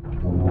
Oh.